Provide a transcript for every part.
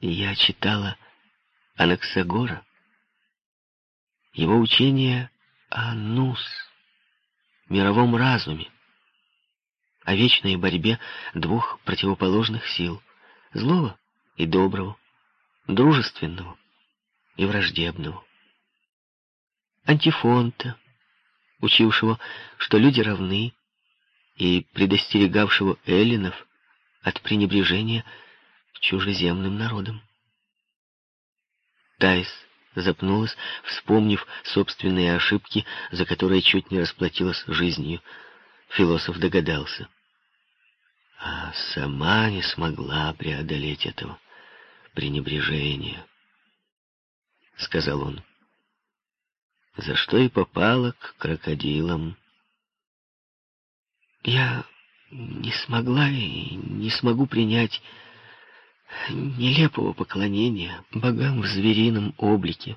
я читала Анаксагора, его учение о Нус, мировом разуме, о вечной борьбе двух противоположных сил — злого и доброго, дружественного и враждебного. Антифонта, учившего, что люди равны, и предостерегавшего эллинов от пренебрежения чужеземным народам. Тайс запнулась, вспомнив собственные ошибки, за которые чуть не расплатилась жизнью. Философ догадался. А сама не смогла преодолеть этого пренебрежения, — сказал он. За что и попала к крокодилам. Я не смогла и не смогу принять нелепого поклонения богам в зверином облике,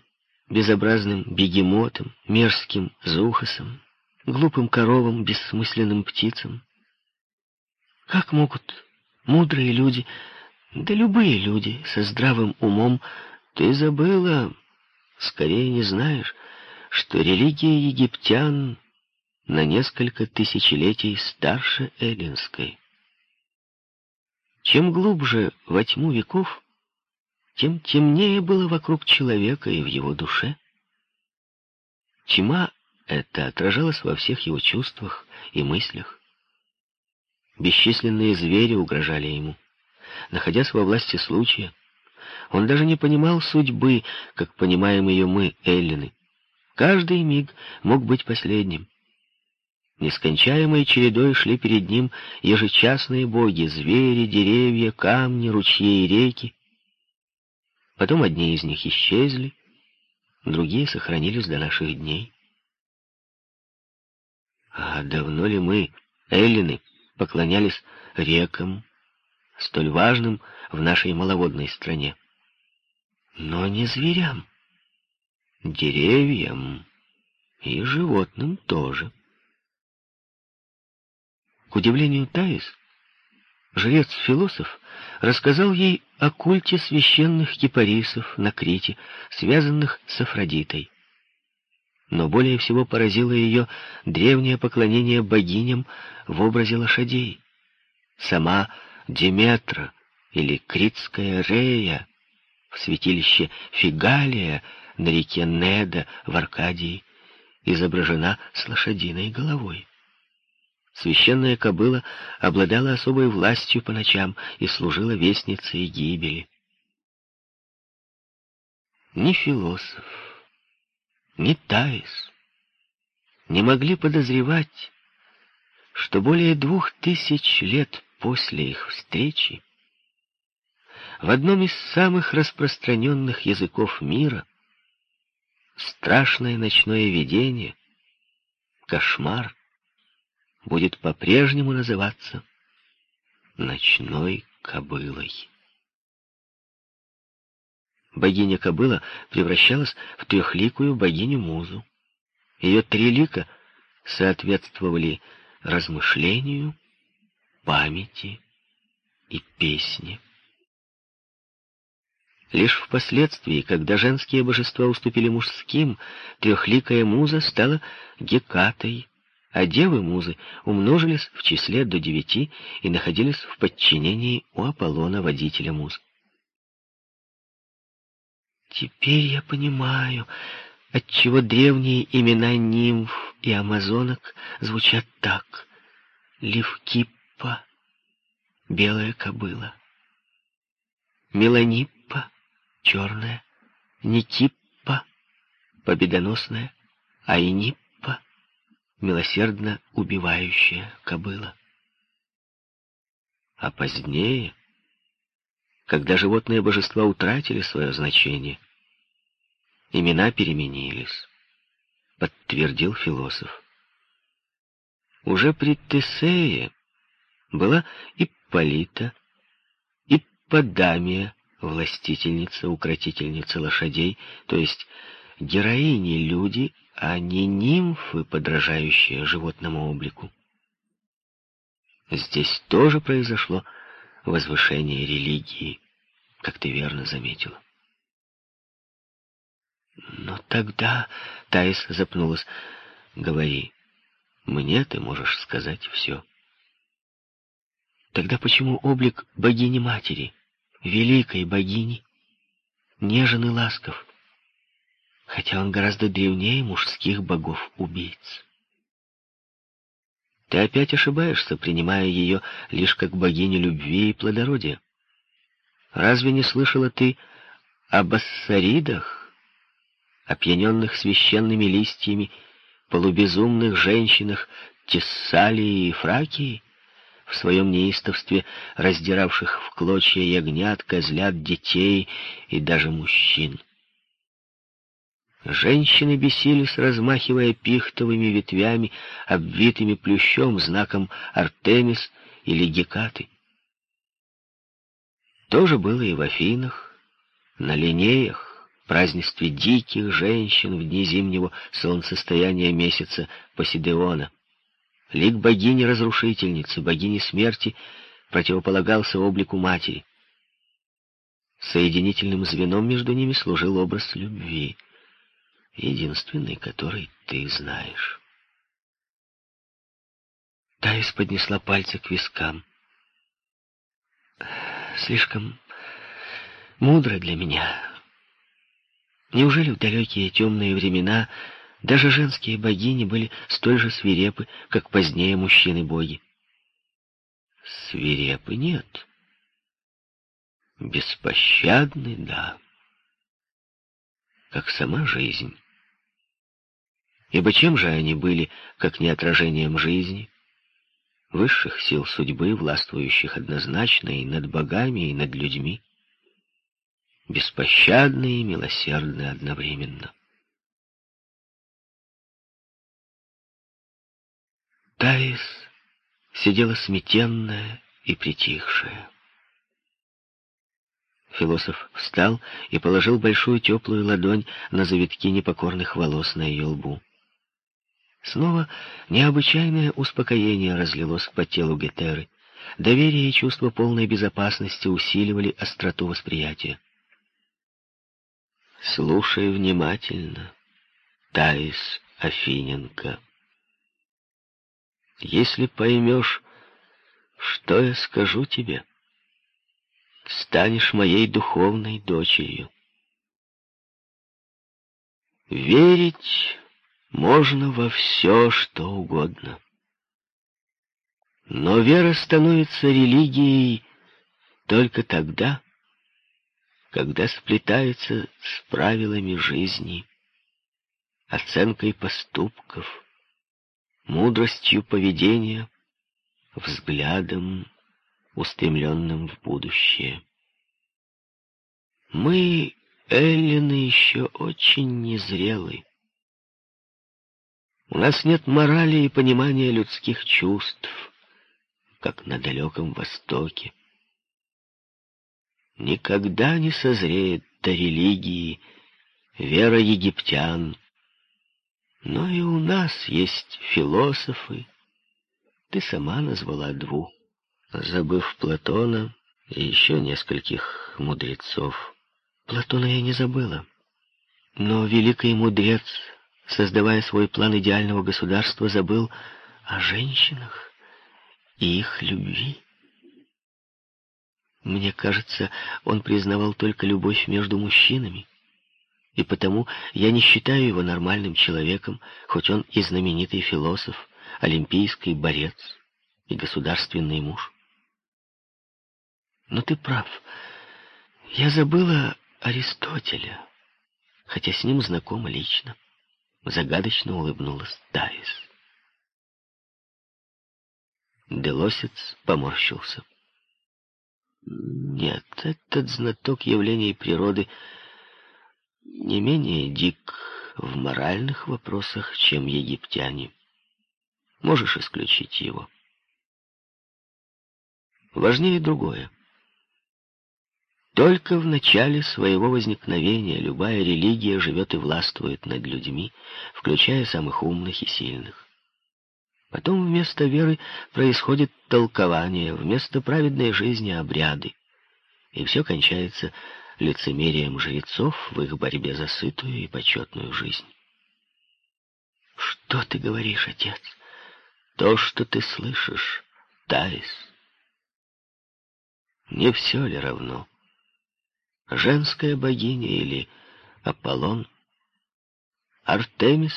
безобразным бегемотам, мерзким зухасам, глупым коровам, бессмысленным птицам. Как могут мудрые люди, да любые люди со здравым умом, ты забыла, скорее не знаешь, что религия египтян на несколько тысячелетий старше эллинской. Чем глубже во тьму веков, тем темнее было вокруг человека и в его душе. Тьма эта отражалась во всех его чувствах и мыслях. Бесчисленные звери угрожали ему. Находясь во власти случая, он даже не понимал судьбы, как понимаем ее мы, эллины. Каждый миг мог быть последним. Нескончаемой чередой шли перед ним ежечасные боги, звери, деревья, камни, ручьи и реки. Потом одни из них исчезли, другие сохранились до наших дней. А давно ли мы, эллины, поклонялись рекам, столь важным в нашей маловодной стране? Но не зверям, деревьям и животным тоже. К удивлению Таис, жрец-философ рассказал ей о культе священных кипарисов на Крите, связанных с Афродитой. Но более всего поразило ее древнее поклонение богиням в образе лошадей. Сама Деметра или Критская Рея в святилище Фигалия на реке Неда в Аркадии изображена с лошадиной головой. Священная кобыла обладала особой властью по ночам и служила вестницей гибели. Ни философ, ни Таис не могли подозревать, что более двух тысяч лет после их встречи в одном из самых распространенных языков мира страшное ночное видение, кошмар, будет по-прежнему называться ночной кобылой. Богиня кобыла превращалась в трехликую богиню-музу. Ее три лика соответствовали размышлению, памяти и песне. Лишь впоследствии, когда женские божества уступили мужским, трехликая муза стала Гекатой, а девы-музы умножились в числе до девяти и находились в подчинении у Аполлона, водителя муз. Теперь я понимаю, отчего древние имена нимф и амазонок звучат так. Левкиппа — белая кобыла. Меланиппа — черная. Никиппа — победоносная. Айниппа милосердно убивающая кобыла. А позднее, когда животные божества утратили свое значение, имена переменились, подтвердил философ. Уже при Тесее была Ипполита, Ипподамия, властительница, укротительница лошадей, то есть героини-люди, а не нимфы, подражающие животному облику. Здесь тоже произошло возвышение религии. как ты верно заметила. Но тогда... Таис запнулась. Говори. Мне ты можешь сказать все. Тогда почему облик богини-матери, великой богини, нежен и ласков, хотя он гораздо древнее мужских богов-убийц? Ты опять ошибаешься, принимая ее лишь как богиню любви и плодородия. Разве не слышала ты об ассаридах, опьяненных священными листьями, полубезумных женщинах Тессалии и Фракии, в своем неистовстве раздиравших в клочья ягнят, козлят, детей и даже мужчин? Женщины бесились, размахивая пихтовыми ветвями, обвитыми плющом, знаком Артемис или Гекаты. То же было и в Афинах, на Линеях, празднестве диких женщин в дни зимнего солнцестояния месяца Посидеона. Лик богини-разрушительницы, богини смерти, противополагался облику матери. Соединительным звеном между ними служил образ любви — единственный, который ты знаешь. Таис поднесла пальцы к вискам. Слишком мудро для меня. Неужели в далекие темные времена даже женские богини были столь же свирепы, как позднее мужчины-боги? Свирепы нет. Беспощадны, да. Как сама жизнь. Ибо чем же они были, как не отражением жизни, высших сил судьбы, властвующих однозначно и над богами, и над людьми, беспощадны и милосердны одновременно. Таис сидела сметенная и притихшая. Философ встал и положил большую теплую ладонь на завитки непокорных волос на ее лбу. Снова необычайное успокоение разлилось по телу Гетеры. Доверие и чувство полной безопасности усиливали остроту восприятия. «Слушай внимательно, Таис Афиненко. Если поймешь, что я скажу тебе, станешь моей духовной дочерью. Верить можно во все, что угодно. Но вера становится религией только тогда, когда сплетается с правилами жизни, оценкой поступков, мудростью поведения, взглядом, устремленным в будущее. Мы, эллины, еще очень незрелы. У нас нет морали и понимания людских чувств, как на далеком Востоке. Никогда не созреет до религии вера египтян. Но и у нас есть философы. Ты сама назвала двух, забыв Платона и еще нескольких мудрецов. Платона я не забыла. Но великий мудрец создавая свой план идеального государства, забыл о женщинах и их любви. Мне кажется, он признавал только любовь между мужчинами, и потому я не считаю его нормальным человеком, хоть он и знаменитый философ, олимпийский борец и государственный муж. Но ты прав. Я забыла Аристотеля, хотя с ним знакома лично. Загадочно улыбнулась Таис. Делосец поморщился. Нет, этот знаток явлений природы не менее дик в моральных вопросах, чем египтяне. Можешь исключить его. Важнее другое. Только в начале своего возникновения любая религия живет и властвует над людьми, включая самых умных и сильных. Потом вместо веры происходит толкование, вместо праведной жизни — обряды. и все кончается лицемерием жрецов в их борьбе за сытую и почетную жизнь. «Что ты говоришь, отец?» «То, что ты слышишь, Таис. Не все ли равно? Женская богиня или Аполлон? Артемис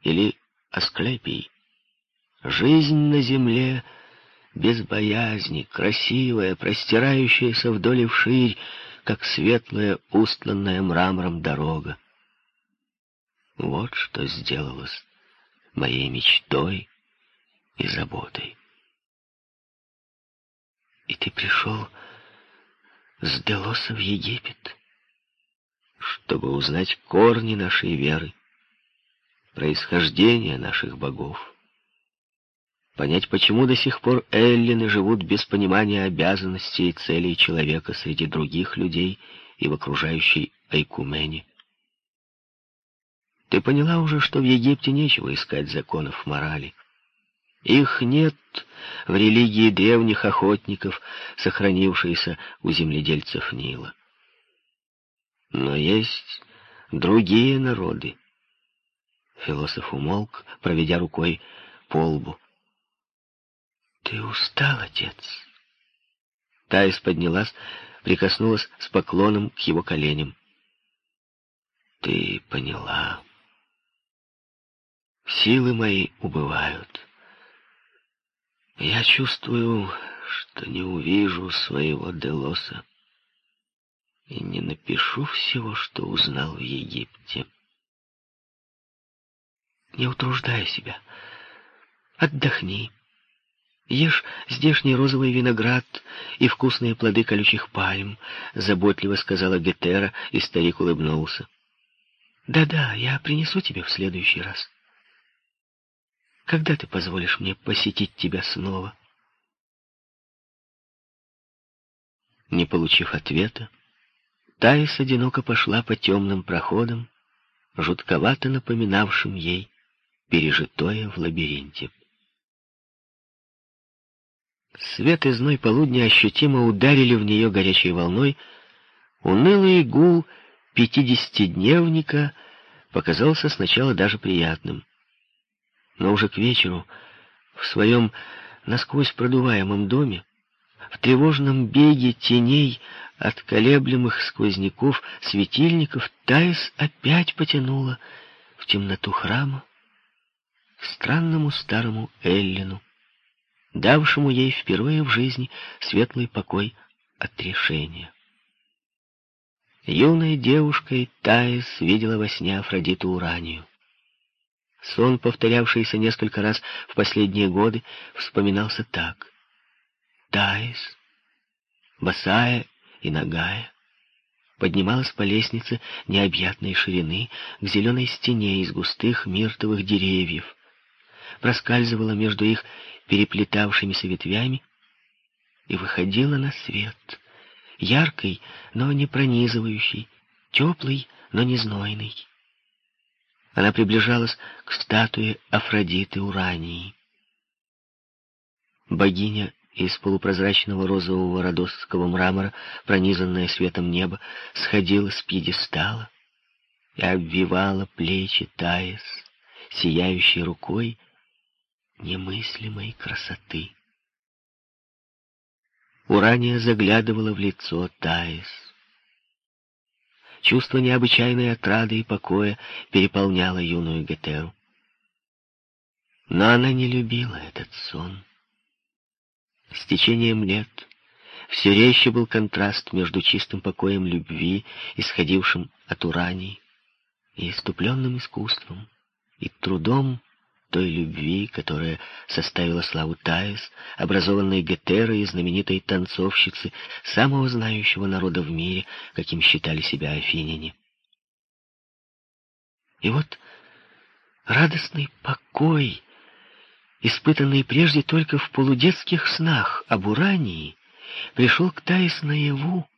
или Асклепий? Жизнь на земле без боязни, красивая, простирающаяся вдоль и вширь, как светлая, устланная мрамором дорога. Вот что сделалось моей мечтой и заботой. И ты пришел с в Египет, чтобы узнать корни нашей веры, происхождение наших богов, понять, почему до сих пор эллины живут без понимания обязанностей и целей человека среди других людей и в окружающей Айкумене. Ты поняла уже, что в Египте нечего искать законов морали. Их нет в религии древних охотников, сохранившейся у земледельцев Нила. Но есть другие народы. Философ умолк, проведя рукой по лбу. «Ты устал, отец?» Таис поднялась, прикоснулась с поклоном к его коленям. «Ты поняла. Силы мои убывают. Я чувствую, что не увижу своего Делоса и не напишу всего, что узнал в Египте. Не утруждай себя. Отдохни. Ешь здешний розовый виноград и вкусные плоды колючих пальм, заботливо сказала Гетера, и старик улыбнулся. Да-да, я принесу тебе в следующий раз. Когда ты позволишь мне посетить тебя снова? Не получив ответа, Таис одиноко пошла по темным проходам, жутковато напоминавшим ей пережитое в лабиринте. Свет и зной полудня ощутимо ударили в нее горячей волной. Унылый гул пятидесятидневника показался сначала даже приятным. Но уже к вечеру в своем насквозь продуваемом доме, в тревожном беге теней от колеблемых сквозняков светильников, Таис опять потянула в темноту храма к странному старому Эллину, давшему ей впервые в жизни светлый покой от решения. Юной девушкой Таис видела во сне Афродиту Уранию. Сон, повторявшийся несколько раз в последние годы, вспоминался так. Таис, босая и нагая, поднималась по лестнице необъятной ширины к зеленой стене из густых миртовых деревьев, проскальзывала между их переплетавшимися ветвями и выходила на свет, яркий, но не пронизывающий, теплый, но не знойный. Она приближалась к статуе Афродиты Урании. Богиня из полупрозрачного розового родосского мрамора, пронизанная светом неба, сходила с пьедестала и обвивала плечи Таис, сияющей рукой немыслимой красоты. Урания заглядывала в лицо Таис. Чувство необычайной отрады и покоя переполняло юную Гетеру. Но она не любила этот сон. С течением лет все резче был контраст между чистым покоем любви, исходившим от Урании, и иступленным искусством, и трудом, той любви, которая составила славу Таис, образованной Гетерой и знаменитой танцовщицы, самого знающего народа в мире, каким считали себя афиняне. И вот радостный покой, испытанный прежде только в полудетских снах об Урании, пришел к Таис наяву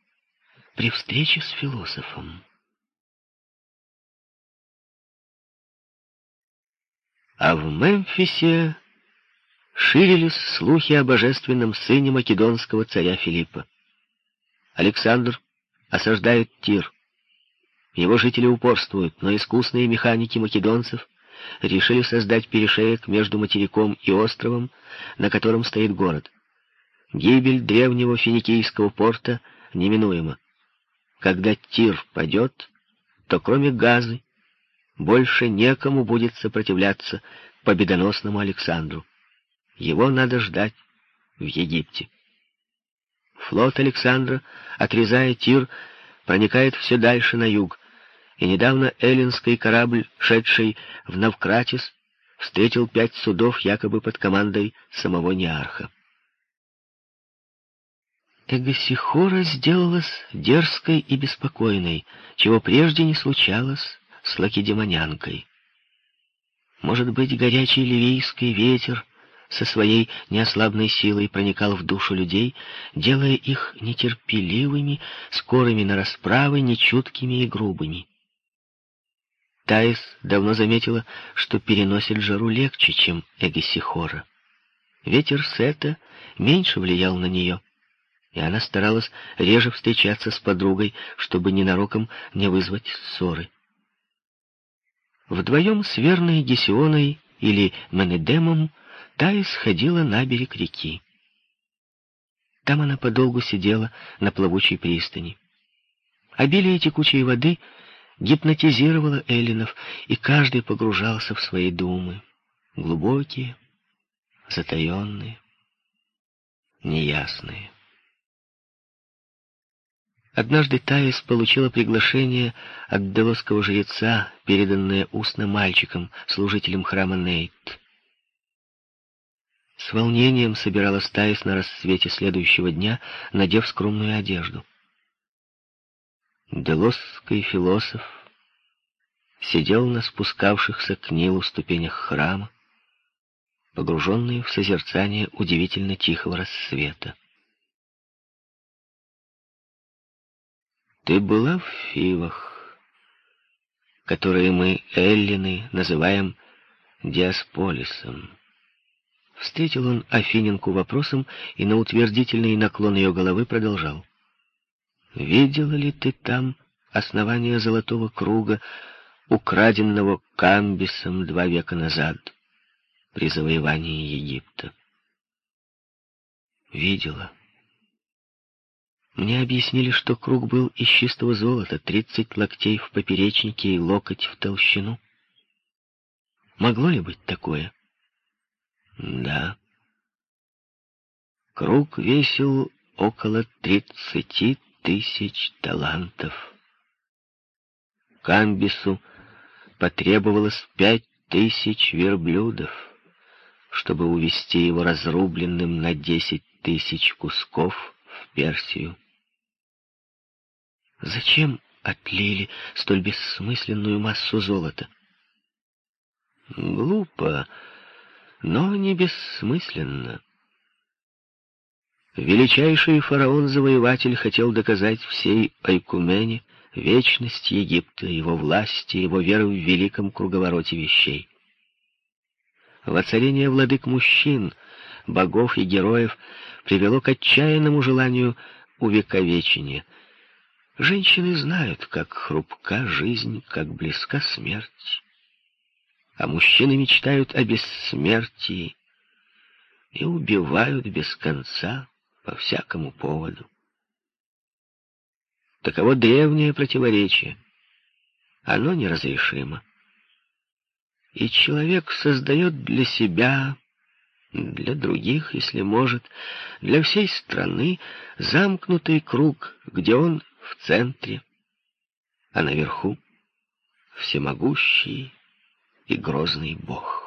при встрече с философом. А в Мемфисе ширились слухи о божественном сыне македонского царя Филиппа. Александр осаждает Тир. Его жители упорствуют, но искусные механики македонцев решили создать перешеек между материком и островом, на котором стоит город. Гибель древнего финикийского порта неминуема. Когда Тир падет, то кроме газы больше некому будет сопротивляться победоносному Александру. Его надо ждать в Египте. Флот Александра, отрезая Тир, проникает все дальше на юг, и недавно эллинский корабль, шедший в Навкратис, встретил пять судов якобы под командой самого Неарха. Эгосихора сделалась дерзкой и беспокойной, чего прежде не случалось с лакедемонянкой. Может быть, горячий ливийский ветер со своей неослабной силой проникал в душу людей, делая их нетерпеливыми, скорыми на расправы, нечуткими и грубыми. Таис давно заметила, что переносит жару легче, чем Эгесихора. Ветер Сета меньше влиял на нее, и она старалась реже встречаться с подругой, чтобы ненароком не вызвать ссоры. Вдвоем с верной Гесионой или Менедемом Таис ходила на берег реки. Там она подолгу сидела на плавучей пристани. Обилие текучей воды гипнотизировало эллинов, и каждый погружался в свои думы, глубокие, затаенные, неясные. Однажды Таис получила приглашение от делосского жреца, переданное устно мальчиком, служителем храма Нейт. С волнением собиралась Таис на рассвете следующего дня, надев скромную одежду. Делосский философ сидел на спускавшихся к Нилу ступенях храма, погруженный в созерцание удивительно тихого рассвета. Ты была в Фивах, которые мы, эллины, называем Диасполисом. Встретил он Афиненку вопросом и на утвердительный наклон ее головы продолжал. «Видела ли ты там основание золотого круга, украденного Камбисом два века назад при завоевании Египта?» «Видела». Мне объяснили, что круг был из чистого золота, тридцать локтей в поперечнике и локоть в толщину. Могло ли быть такое? Да. Круг весил около тридцати тысяч талантов. Камбису потребовалось пять тысяч верблюдов, чтобы увести его разрубленным на десять тысяч кусков в Персию. Зачем отлили столь бессмысленную массу золота? Глупо, но не бессмысленно. Величайший фараон-завоеватель хотел доказать всей Айкумене вечность Египта, его власти, его веры в великом круговороте вещей. Воцарение владык мужчин, богов и героев привело к отчаянному желанию увековечения — Женщины знают, как хрупка жизнь, как близка смерть. А мужчины мечтают о бессмертии и убивают без конца по всякому поводу. Таково древнее противоречие. Оно неразрешимо. И человек создает для себя, для других, если может, для всей страны замкнутый круг, где он в центре, а наверху всемогущий и грозный Бог.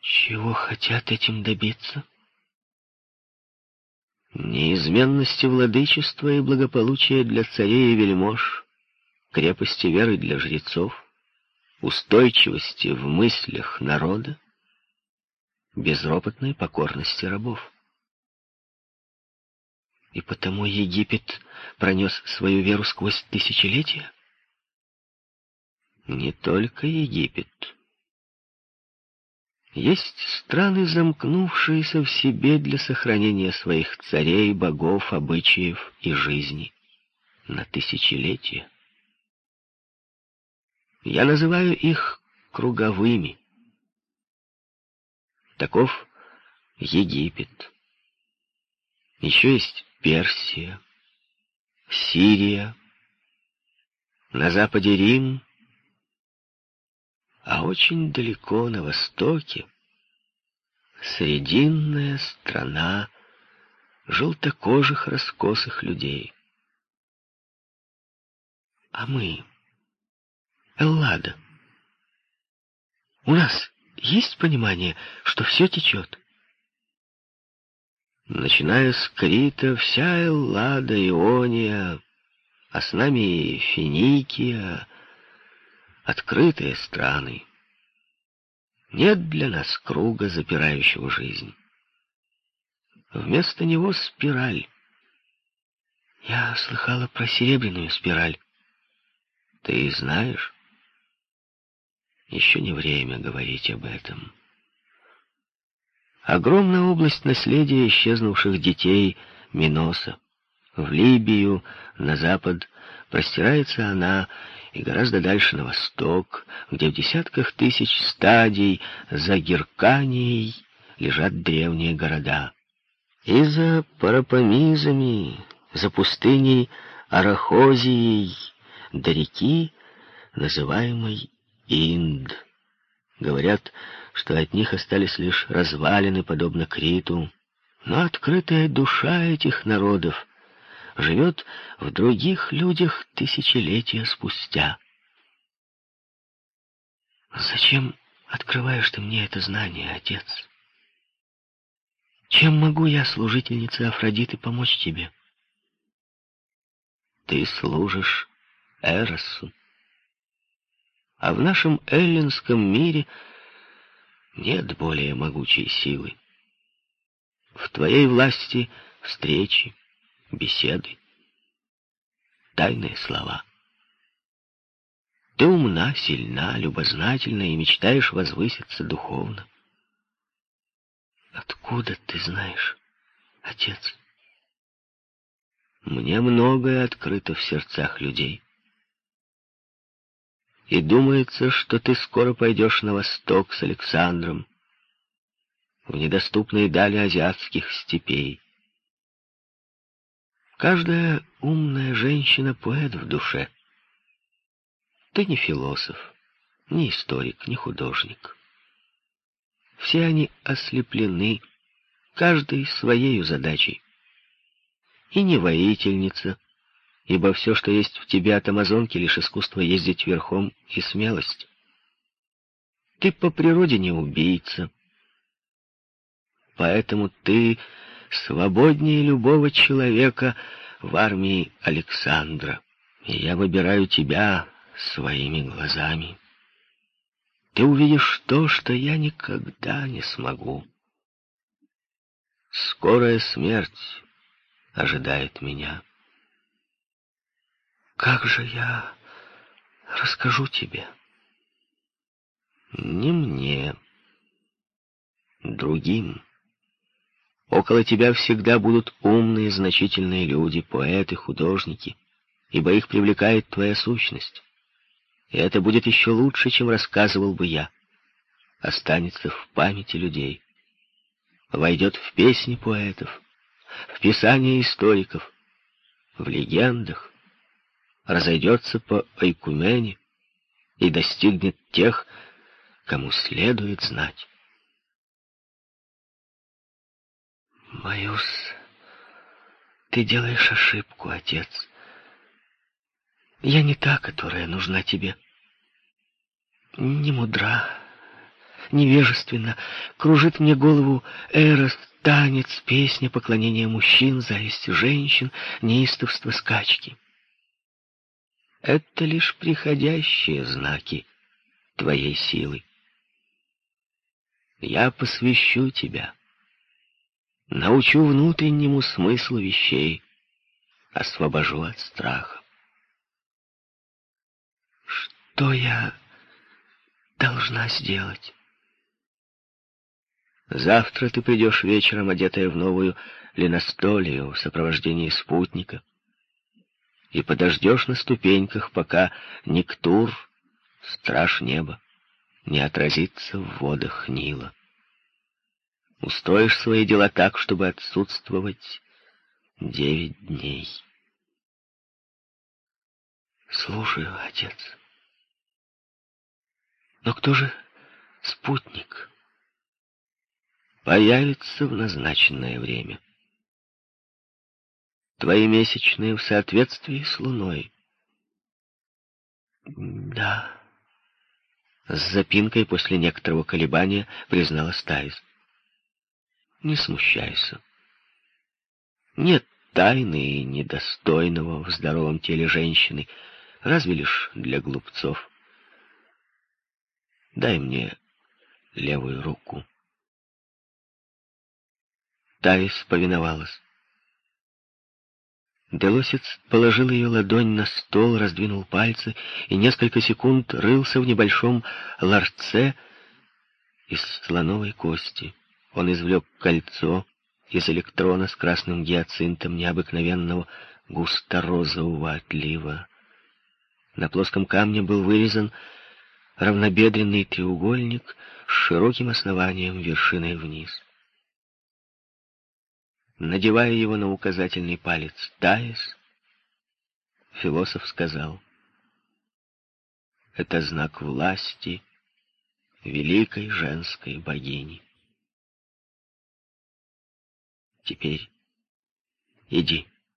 Чего хотят этим добиться? Неизменности владычества и благополучия для царей и вельмож, крепости веры для жрецов, устойчивости в мыслях народа, безропотной покорности рабов. И потому Египет пронес свою веру сквозь тысячелетия? Не только Египет. Есть страны, замкнувшиеся в себе для сохранения своих царей, богов, обычаев и жизни на тысячелетия. Я называю их круговыми. Таков Египет. Еще есть Персия, Сирия, на западе Рим, а очень далеко на востоке срединная страна желтокожих раскосых людей. А мы, Эллада, у нас есть понимание, что все течет? Начиная с Крита, вся Эллада, Иония, а с нами и Финикия, открытые страны. Нет для нас круга, запирающего жизнь. Вместо него спираль. Я слыхала про серебряную спираль. Ты знаешь? Еще не время говорить об этом. Огромная область наследия исчезнувших детей Миноса. В Либию, на запад, простирается она и гораздо дальше на восток, где в десятках тысяч стадий за Герканией лежат древние города. И за Парапомизами, за пустыней Арахозией до реки, называемой Инд. Говорят, что от них остались лишь развалины, подобно Криту. Но открытая душа этих народов живет в других людях тысячелетия спустя. Зачем открываешь ты мне это знание, отец? Чем могу я, служительница Афродиты, помочь тебе? Ты служишь Эросу. А в нашем эллинском мире нет более могучей силы. В твоей власти встречи, беседы, тайные слова. Ты умна, сильна, любознательна и мечтаешь возвыситься духовно. Откуда ты знаешь, отец? Мне многое открыто в сердцах людей. И думается, что ты скоро пойдешь на восток с Александром, в недоступные дали азиатских степей. Каждая умная женщина — поэт в душе. Ты не философ, не историк, не художник. Все они ослеплены, каждый своею задачей. И не воительница, ибо все, что есть в тебе от амазонки, лишь искусство ездить верхом и смелость. Ты по природе не убийца, поэтому ты свободнее любого человека в армии Александра. И я выбираю тебя своими глазами. Ты увидишь то, что я никогда не смогу. Скорая смерть ожидает меня. Как же я расскажу тебе? Не мне, другим. Около тебя всегда будут умные, значительные люди, поэты, художники, ибо их привлекает твоя сущность. И это будет еще лучше, чем рассказывал бы я. Останется в памяти людей. Войдет в песни поэтов, в писания историков, в легендах, разойдется по Айкумене и достигнет тех, кому следует знать. Боюсь, ты делаешь ошибку, отец. Я не та, которая нужна тебе. Не мудра, невежественна. Кружит мне голову эрос, танец, песня, поклонение мужчин, зависть женщин, неистовство скачки. Это лишь приходящие знаки твоей силы. Я посвящу тебя научу внутреннему смыслу вещей, освобожу от страха. Что я должна сделать? Завтра ты придешь вечером, одетая в новую линостолию в сопровождении спутника, и подождешь на ступеньках, пока Никтур, страж неба, не отразится в водах Нила. Устроишь свои дела так, чтобы отсутствовать девять дней. Слушаю, отец. Но кто же спутник? Появится в назначенное время. Твои месячные в соответствии с луной. Да. С запинкой после некоторого колебания признала Таис. Не смущайся. Нет тайны и недостойного в здоровом теле женщины, разве лишь для глупцов. Дай мне левую руку. Таис повиновалась. Делосец положил ее ладонь на стол, раздвинул пальцы и несколько секунд рылся в небольшом ларце из слоновой кости. Он извлек кольцо из электрона с красным гиацинтом необыкновенного густо-розового отлива. На плоском камне был вырезан равнобедренный треугольник с широким основанием вершиной вниз. Надевая его на указательный палец Таис, философ сказал, «Это знак власти великой женской богини. Теперь иди».